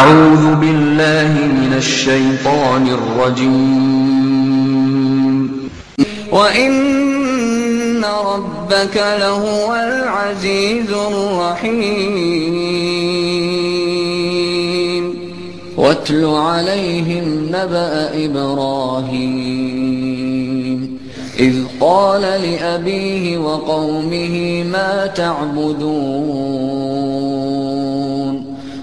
أعوذ بالله من الشيطان الرجيم. وإن ربك لهو العزيز الرحيم. واتل عليهم نبأ إبراهيم. إذ قال لأبيه وقومه ما تعبدون.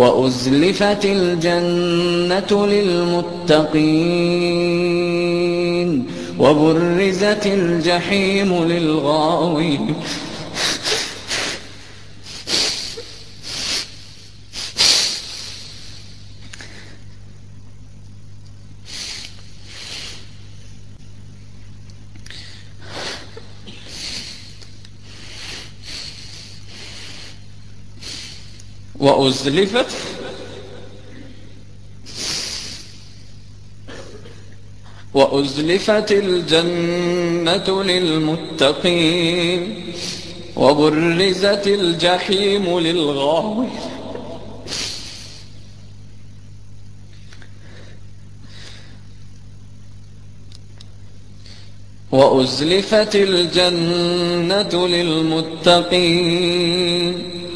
وأزلفت الجنة للمتقين وبرزت الجحيم للغاوين وأزلفت وأزلفت الجنة للمتقين وبرزت الجحيم للغاوين وأزلفت الجنة للمتقين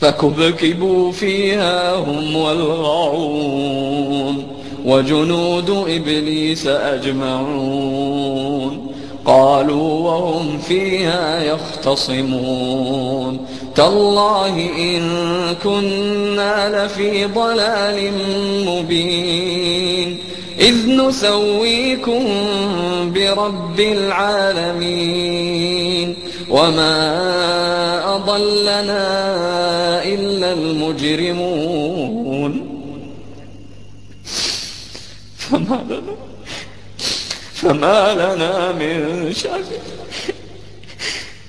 فكبكبوا فيها هم والغاوون وجنود إبليس أجمعون قالوا وهم فيها يختصمون تالله إن كنا لفي ضلال مبين إذ نسويكم برب العالمين وما أضلنا إلا المجرمون. فما لنا فما لنا من شافع.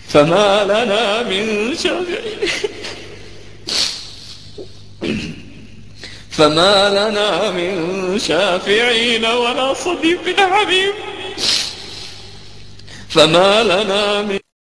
فما لنا من شافع. فما لنا من شافعين ولا صديق حبيب. فما لنا من